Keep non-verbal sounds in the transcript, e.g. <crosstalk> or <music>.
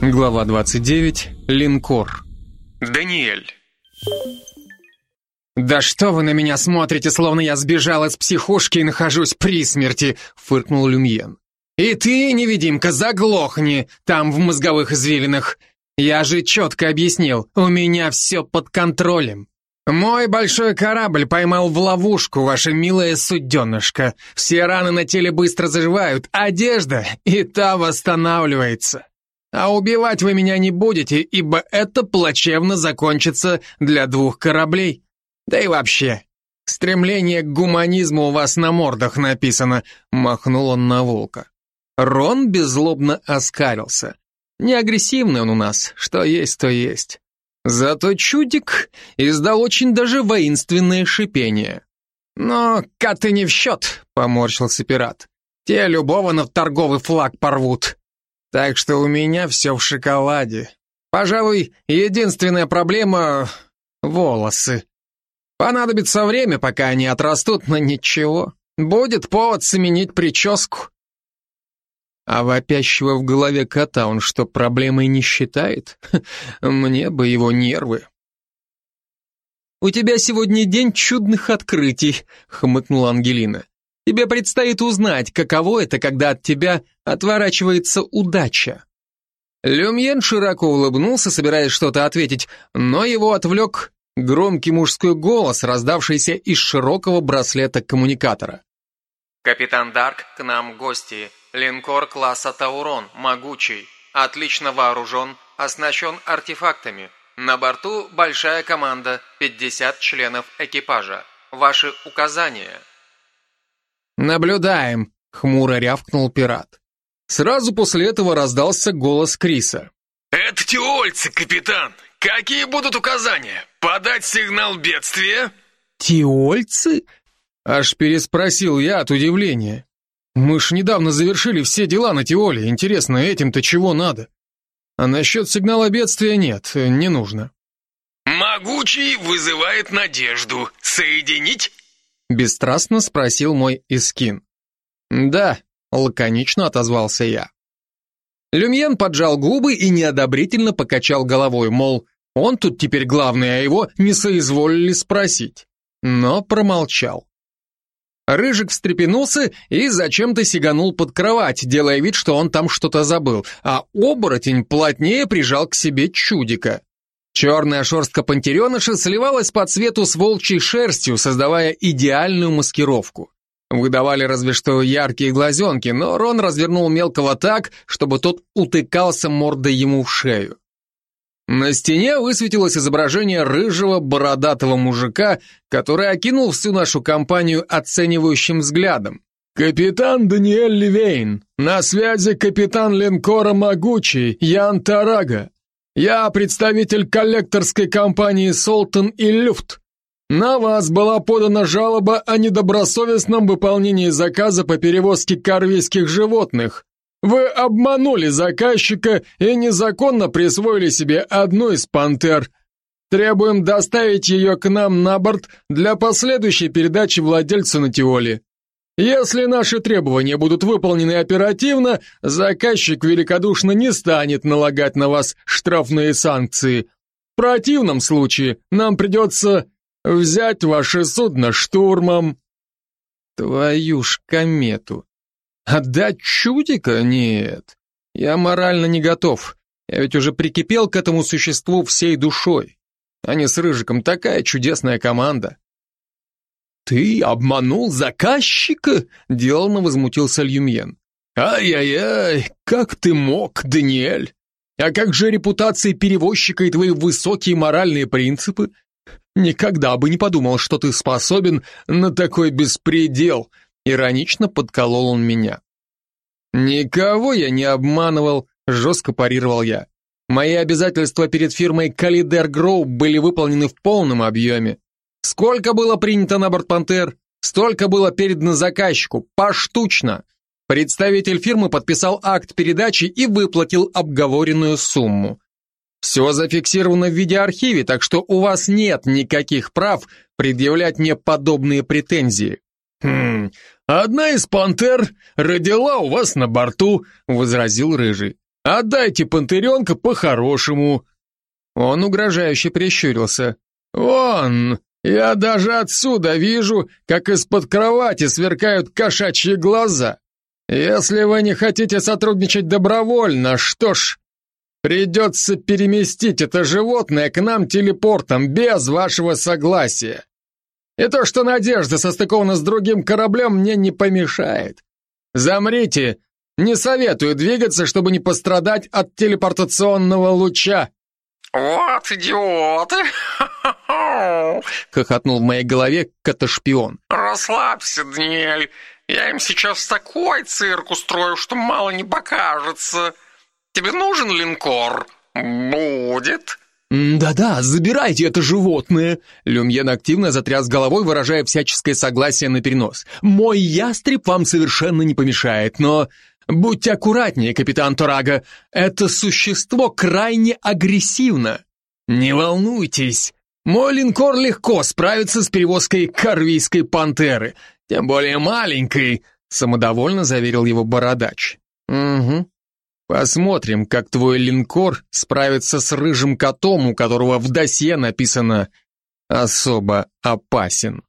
Глава 29. Линкор. Даниэль. «Да что вы на меня смотрите, словно я сбежал из психушки и нахожусь при смерти!» — фыркнул Люмьен. «И ты, невидимка, заглохни там, в мозговых извилинах! Я же четко объяснил, у меня все под контролем. Мой большой корабль поймал в ловушку ваше милое суденышко. Все раны на теле быстро заживают, одежда и та восстанавливается. А убивать вы меня не будете, ибо это плачевно закончится для двух кораблей. Да и вообще, стремление к гуманизму у вас на мордах написано, махнул он на волка. Рон беззлобно оскалился. Не агрессивный он у нас, что есть, то есть. Зато чудик издал очень даже воинственное шипение. «Но коты не в счет», — поморщился пират. «Те любого на торговый флаг порвут. Так что у меня все в шоколаде. Пожалуй, единственная проблема — волосы. Понадобится время, пока они отрастут, но ничего. Будет повод сменить прическу. А вопящего в голове кота он что, проблемой не считает? <laughs> Мне бы его нервы. «У тебя сегодня день чудных открытий», — хмыкнула Ангелина. Тебе предстоит узнать, каково это, когда от тебя отворачивается удача. Люмьен широко улыбнулся, собираясь что-то ответить, но его отвлек громкий мужской голос, раздавшийся из широкого браслета коммуникатора. «Капитан Дарк, к нам гости. Линкор класса Таурон, могучий, отлично вооружен, оснащен артефактами. На борту большая команда, 50 членов экипажа. Ваши указания». «Наблюдаем», — хмуро рявкнул пират. Сразу после этого раздался голос Криса. «Это тиольцы, капитан! Какие будут указания? Подать сигнал бедствия?» «Тиольцы?» Аж переспросил я от удивления. «Мы ж недавно завершили все дела на Тиоле. Интересно, этим-то чего надо?» А насчет сигнала бедствия нет, не нужно. «Могучий вызывает надежду. Соединить?» Бесстрастно спросил мой Искин. «Да», — лаконично отозвался я. Люмьен поджал губы и неодобрительно покачал головой, мол, он тут теперь главный, а его не соизволили спросить. Но промолчал. Рыжик встрепенулся и зачем-то сиганул под кровать, делая вид, что он там что-то забыл, а оборотень плотнее прижал к себе чудика. Черная шерстка пантереныша сливалась по цвету с волчьей шерстью, создавая идеальную маскировку. Выдавали разве что яркие глазенки, но Рон развернул мелкого так, чтобы тот утыкался мордой ему в шею. На стене высветилось изображение рыжего бородатого мужика, который окинул всю нашу компанию оценивающим взглядом. «Капитан Даниэль Ливейн, на связи капитан линкора Могучий, Ян Тарага. Я представитель коллекторской компании «Солтон и Люфт». На вас была подана жалоба о недобросовестном выполнении заказа по перевозке корвийских животных. Вы обманули заказчика и незаконно присвоили себе одну из пантер. Требуем доставить ее к нам на борт для последующей передачи владельцу на Тиоле. Если наши требования будут выполнены оперативно, заказчик великодушно не станет налагать на вас штрафные санкции. В противном случае нам придется взять ваше судно штурмом. Твою ж комету. Отдать чудика? Нет. Я морально не готов. Я ведь уже прикипел к этому существу всей душой. Они с Рыжиком такая чудесная команда. «Ты обманул заказчика?» — деланно возмутился Льюмьен. «Ай-яй-яй, как ты мог, Даниэль? А как же репутация перевозчика и твои высокие моральные принципы? Никогда бы не подумал, что ты способен на такой беспредел!» Иронично подколол он меня. «Никого я не обманывал», — жестко парировал я. «Мои обязательства перед фирмой Калидер Гроу были выполнены в полном объеме. Сколько было принято на борт «Пантер», столько было передано заказчику, поштучно. Представитель фирмы подписал акт передачи и выплатил обговоренную сумму. Все зафиксировано в видеоархиве, так что у вас нет никаких прав предъявлять мне подобные претензии. Хм, одна из пантер родила у вас на борту, возразил Рыжий. Отдайте пантеренка по-хорошему. Он угрожающе прищурился. Вон, я даже отсюда вижу, как из-под кровати сверкают кошачьи глаза. Если вы не хотите сотрудничать добровольно, что ж, придется переместить это животное к нам телепортом без вашего согласия. И то, что Надежда состыкована с другим кораблем, мне не помешает. Замрите, не советую двигаться, чтобы не пострадать от телепортационного луча. «Вот идиоты!» <laughs> — хохотнул в моей голове каташпион. «Расслабься, Даниэль. Я им сейчас такой цирк устрою, что мало не покажется. Тебе нужен линкор? Будет!» «Да-да, забирайте это животное!» Люмьен активно затряс головой, выражая всяческое согласие на перенос. «Мой ястреб вам совершенно не помешает, но Будьте аккуратнее, капитан Торага. Это существо крайне агрессивно. Не волнуйтесь. Мой линкор легко справится с перевозкой корвийской пантеры, тем более маленькой, самодовольно заверил его бородач. Угу. Посмотрим, как твой линкор справится с рыжим котом, у которого в досье написано «особо опасен».